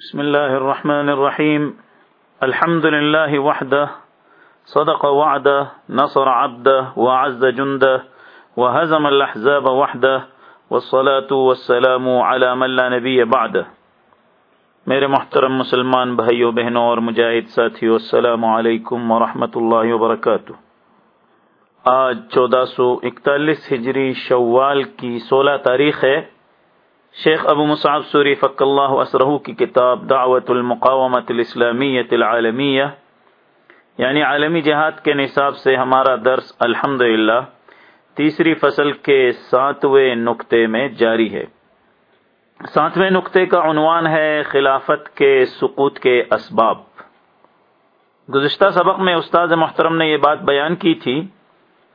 بسم الله الرحمن الرحيم. الحمد لله وحده. صدق وعده، نصر عبده، وعز جنده، وهزم الأحزاب وحده. والصلاة والسلام على من لا نبي بعده. میرے محترم مسلمان بھائیوں بہنوں اور مجاہد ساتھیوں السلام علیکم ورحمۃ اللہ وبرکاتہ. آج چودہ سو اکتالیس ہجری شوال کی سولہ تاریخ ہے۔ شیخ ابو مصعب سوری فق اللہ اسرہ کی کتاب دعوت المقامت الاسلامیت العالمیہ یعنی عالمی جہاد کے نصاب سے ہمارا درس الحمد تیسری فصل کے ساتویں نقطے میں جاری ہے۔ ساتویں نقطے کا عنوان ہے خلافت کے سقوط کے اسباب۔ گزشتہ سبق میں استاد محترم نے یہ بات بیان کی تھی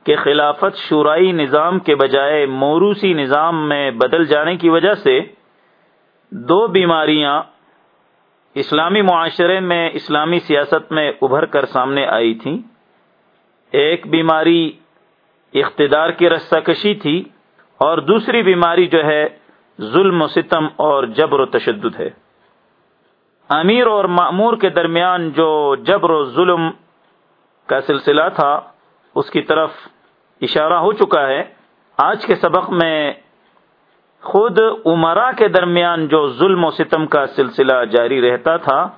کہ خلافت شورائی نظام کے بجائے موروسی نظام میں بدل جانے کی وجہ سے دو بیماریاں اسلامی معاشرے میں، اسلامی سیاست میں ابھر کر سامنے آئی تھیں۔ ایک بیماری اقتدار کی رسہ کشی تھی اور دوسری بیماری جو ہے ظلم و ستم اور جبر و تشدد ہے۔ امیر اور معمور کے درمیان جو جبر و ظلم کا سلسلہ تھا، اس کی طرف اشارہ ہو چکا ہے۔ آج کے سبق میں خود عمرا کے درمیان جو ظلم و ستم کا سلسلہ جاری رہتا تھا،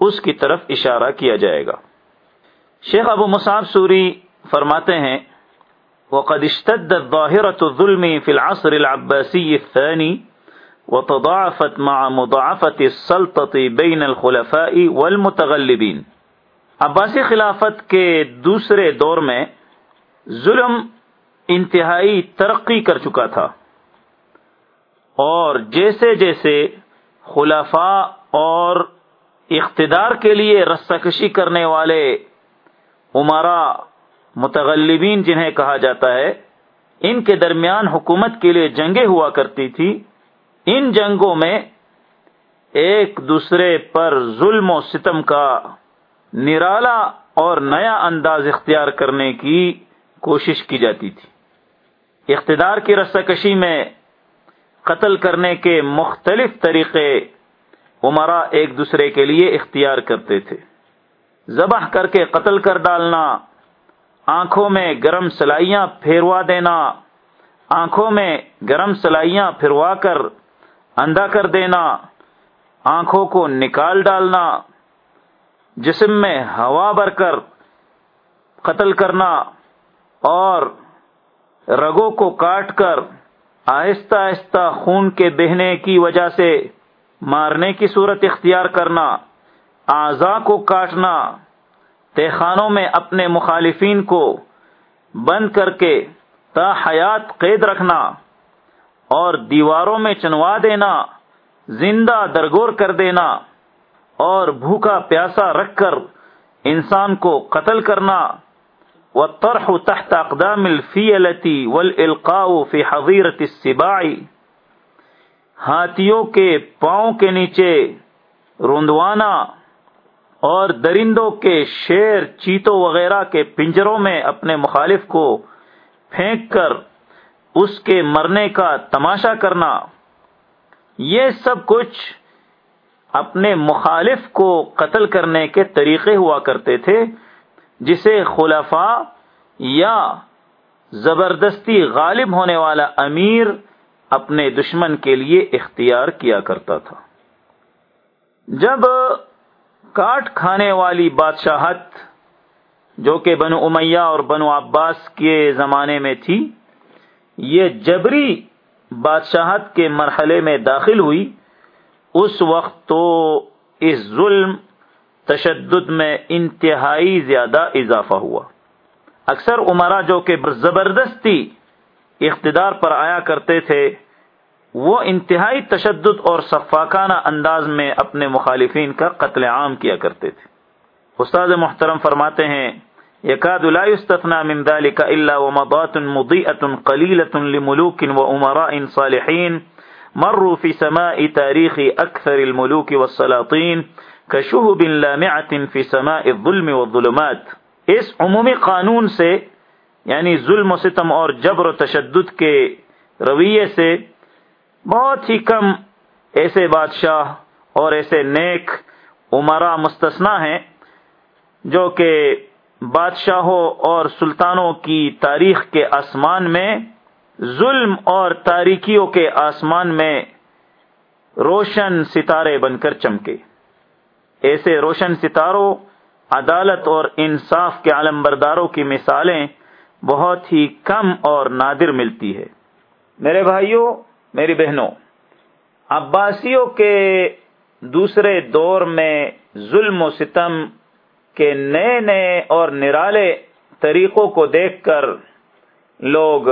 اس کی طرف اشارہ کیا جائے گا۔ شیخ ابو مصعب سوری فرماتے ہیں، وقد اشتد الظاهرة الظلم في العصر العباسي الثاني وتضاعفت مع مضاعفة السلطة بين الخلفاء والمتغلبين۔ عباسی خلافت کے دوسرے دور میں ظلم انتہائی ترقی کر چکا تھا۔ اور جیسے جیسے خلافا اور اقتدار کے لیے رسکشی کرنے والے عمرا متغلبین جنہیں کہا جاتا ہے، ان کے درمیان حکومت کے لیے جنگیں ہوا کرتی تھی۔ ان جنگوں میں ایک دوسرے پر ظلم و ستم کا نرالا اور نیا انداز اختیار کرنے کی کوشش کی جاتی تھی۔ اقتدار کی رسہ کشی میں قتل کرنے کے مختلف طریقے عمرا ایک دوسرے کے لیے اختیار کرتے تھے۔ ذبح کر کے قتل کر ڈالنا، آنکھوں میں گرم سلائیاں پھیروا دینا، آنکھوں میں گرم سلائیاں پھروا کر اندھا کر دینا، آنکھوں کو نکال ڈالنا، جسم میں ہوا بھر کر قتل کرنا۔ اور رگوں کو کاٹ کر آہستہ آہستہ خون کے بہنے کی وجہ سے مارنے کی صورت اختیار کرنا اعضا کو کاٹنا، تہخانوں میں اپنے مخالفین کو بند کر کے تا حیات قید رکھنا اور دیواروں میں چنوا دینا، زندہ درگور کر دینا اور بھوکا پیاسا رکھ کر انسان کو قتل کرنا۔ والطرح تحت اقدام الفیلتی والالقاء فی حضیرت السباع. ہاتھیوں کے پاؤں کے نیچے روندوانا اور درندوں کے شیر چیتوں وغیرہ کے پنجروں میں اپنے مخالف کو پھینک کر اس کے مرنے کا تماشا کرنا. یہ سب کچھ اپنے مخالف کو قتل کرنے کے طریقے ہوا کرتے تھے۔ جسے خلفا یا زبردستی غالب ہونے والا امیر اپنے دشمن کے لیے اختیار کیا کرتا تھا۔ جب کاٹ کھانے والی بادشاہت جو کہ بنو امیہ اور بنو عباس کے زمانے میں تھی، یہ جبری بادشاہت کے مرحلے میں داخل ہوئی، اس وقت تو اس ظلم تشدد میں انتہائی زیادہ اضافہ ہوا۔ اکثر عمرہ جو کہ زبردستی اقتدار پر آیا کرتے تھے، وہ انتہائی تشدد اور صفاقانہ انداز میں اپنے مخالفین کا قتل عام کیا کرتے تھے۔ استاد محترم فرماتے ہیں، یکاد لا يستثنى من ذلك الا ومضات مضيئه قليله لملوك وامراء صالحين مروا في سماء تاريخ اكثر الملوك والسلاطين كشهب لامعه في سماء الظلم والظلمات. اس عمومی قانون سے یعنی ظلم و ستم اور جبر و تشدد کے رویے سے بہت ہی کم ایسے بادشاہ اور ایسے نیک عمرہ مستثنا ہیں جو کہ بادشاہوں اور سلطانوں کی تاریخ کے آسمان میں، ظلم اور تاریکیوں کے آسمان میں روشن ستارے بن کر چمکے۔ ایسے روشن ستاروں، عدالت اور انصاف کے علم برداروں کی مثالیں بہت ہی کم اور نادر ملتی ہے۔ میرے بھائیوں، میری بہنوں، عباسیوں کے دوسرے دور میں ظلم و ستم کے نئے نئے اور نرالے طریقوں کو دیکھ کر لوگ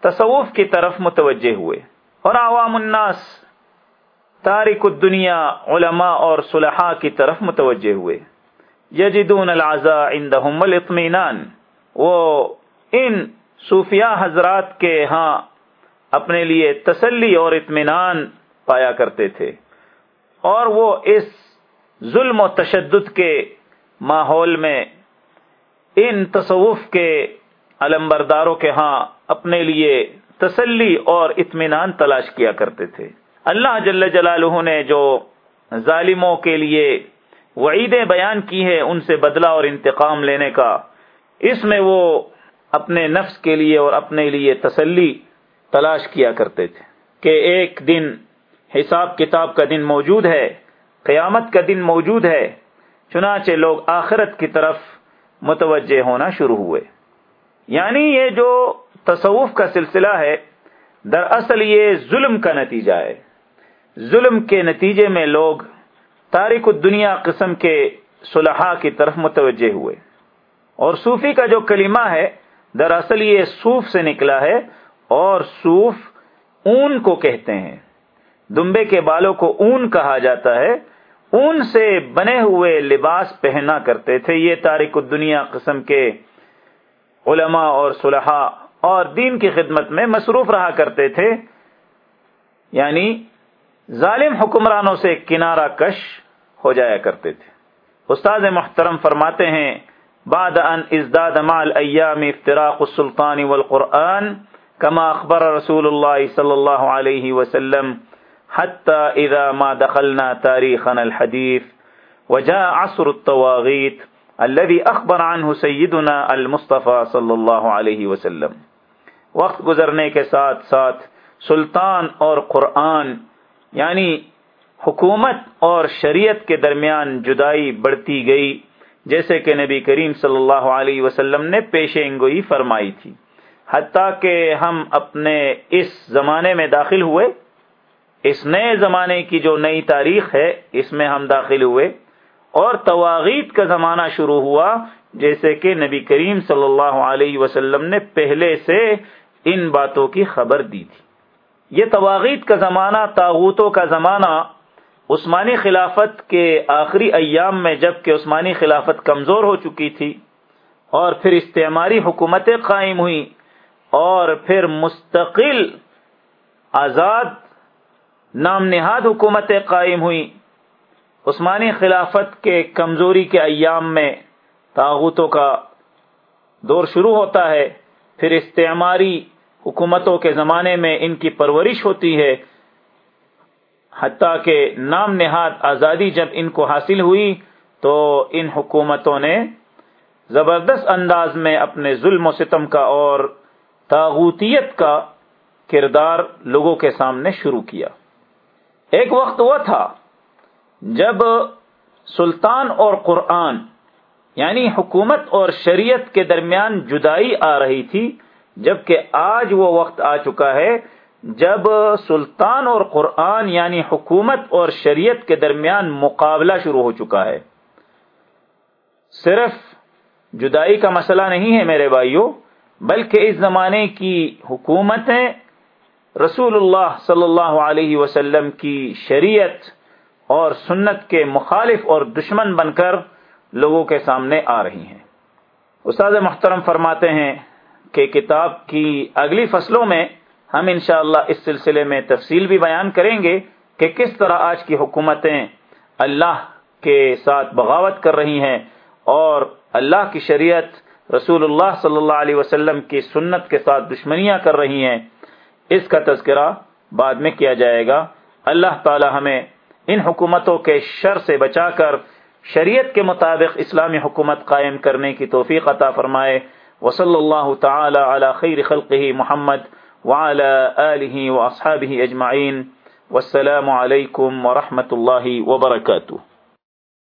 تصوف کی طرف متوجہ ہوئے اور عوام الناس تاریخ الدنیا علماء اور صلحاء کی طرف متوجہ ہوئے۔ یجدون العزا عندهم الاطمینان۔ وہ ان صوفیہ حضرات کے ہاں اپنے لیے تسلی اور اطمینان پایا کرتے تھے۔ اور وہ اس ظلم و تشدد کے ماحول میں ان تصوف کے علمبرداروں کے ہاں اپنے لیے تسلی اور اطمینان تلاش کیا کرتے تھے۔ اللہ جل جلالہ نے جو ظالموں کے لیے وعیدیں بیان کی ہے ان سے بدلہ اور انتقام لینے کا، اس میں وہ اپنے نفس کے لیے اور اپنے لیے تسلی تلاش کیا کرتے تھے کہ ایک دن حساب کتاب کا دن موجود ہے، قیامت کا دن موجود ہے، چنانچہ لوگ آخرت کی طرف متوجہ ہونا شروع ہوئے۔ یعنی یہ جو تصوف کا سلسلہ ہے دراصل یہ ظلم کا نتیجہ ہے۔ ظلم کے نتیجے میں لوگ تاریخ الدنیا قسم کے صلحاء کی طرف متوجہ ہوئے۔ اور صوفی کا جو کلمہ ہے، دراصل یہ صوف سے نکلا ہے اور صوف اون کو کہتے ہیں۔ دمبے کے بالوں کو اون کہا جاتا ہے۔ اون سے بنے ہوئے لباس پہنا کرتے تھے۔ یہ تاریخ الدنیا قسم کے علماء اور صلحاء اور دین کی خدمت میں مصروف رہا کرتے تھے۔ یعنی ظالم حکمرانوں سے کنارہ کش ہو جایا کرتے تھے۔ استاد محترم فرماتے ہیں، بعد ان ازداد مال ایام افتراق السلطان والقرآن، کما اخبر رسول اللہ صلی اللہ علیہ وسلم حتى اذا ما دخلنا تاریخنا الحدیث، وجاء عصر التواغیت الذي اخبر عنه سیدنا المصطفى صلی اللہ علیہ وسلم۔ وقت گزرنے کے ساتھ ساتھ سلطان اور قرآن یعنی حکومت اور شریعت کے درمیان جدائی بڑھتی گئی، جیسے کہ نبی کریم صلی اللہ علیہ وسلم نے پیشے فرمائی تھی۔ حتیٰ کہ ہم اپنے اس زمانے میں داخل ہوئے، اس نئے زمانے کی جو نئی تاریخ ہے، اس میں ہم داخل ہوئے اور تواغیت کا زمانہ شروع ہوا، جیسے کہ نبی کریم صلی اللہ علیہ وسلم نے پہلے سے ان باتوں کی خبر دی تھی۔ یہ تواغیت کا زمانہ تاغوتوں کا زمانہ، عثمانی خلافت کے آخری ایام میں جبکہ عثمانی خلافت کمزور ہو چکی تھی اور پھر استعماری حکومتیں قائم ہوئی اور پھر مستقل آزاد نام نہاد حکومتیں قائم ہوئی عثمانی خلافت کے کمزوری کے ایام میں تاغوتوں کا دور شروع ہوتا ہے، پھر استعماری حکومتوں کے زمانے میں ان کی پرورش ہوتی ہے، حتیٰ کہ نام نہاد آزادی جب ان کو حاصل ہوئی تو ان حکومتوں نے زبردست انداز میں اپنے ظلم و ستم کا اور تاغوتیت کا کردار لوگوں کے سامنے شروع کیا۔ ایک وقت وہ تھا جب سلطان اور قرآن یعنی حکومت اور شریعت کے درمیان جدائی آ رہی تھی۔ جبکہ آج وہ وقت آ چکا ہے جب سلطان اور قرآن یعنی حکومت اور شریعت کے درمیان مقابلہ شروع ہو چکا ہے۔ صرف جدائی کا مسئلہ نہیں ہے میرے بھائیوں بلکہ اس زمانے کی حکومتیں رسول اللہ صلی اللہ علیہ وسلم کی شریعت اور سنت کے مخالف اور دشمن بن کر لوگوں کے سامنے آ رہی ہیں۔ استاد محترم فرماتے ہیں کہ کتاب کی اگلی فصلوں میں ہم انشاءاللہ اس سلسلے میں تفصیل بھی بیان کریں گے کہ کس طرح آج کی حکومتیں اللہ کے ساتھ بغاوت کر رہی ہیں اور اللہ کی شریعت رسول اللہ صلی اللہ علیہ وسلم کی سنت کے ساتھ دشمنیاں کر رہی ہیں، اس کا تذکرہ بعد میں کیا جائے گا۔ اللہ تعالی ہمیں ان حکومتوں کے شر سے بچا کر شریعت کے مطابق اسلامی حکومت قائم کرنے کی توفیق عطا فرمائے۔ وصلی اللہ تعالی علی خیر خلقه محمد وعلى آله وأصحابه أجمعين والسلام عليكم ورحمة اللہ وبرکاتہ